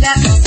that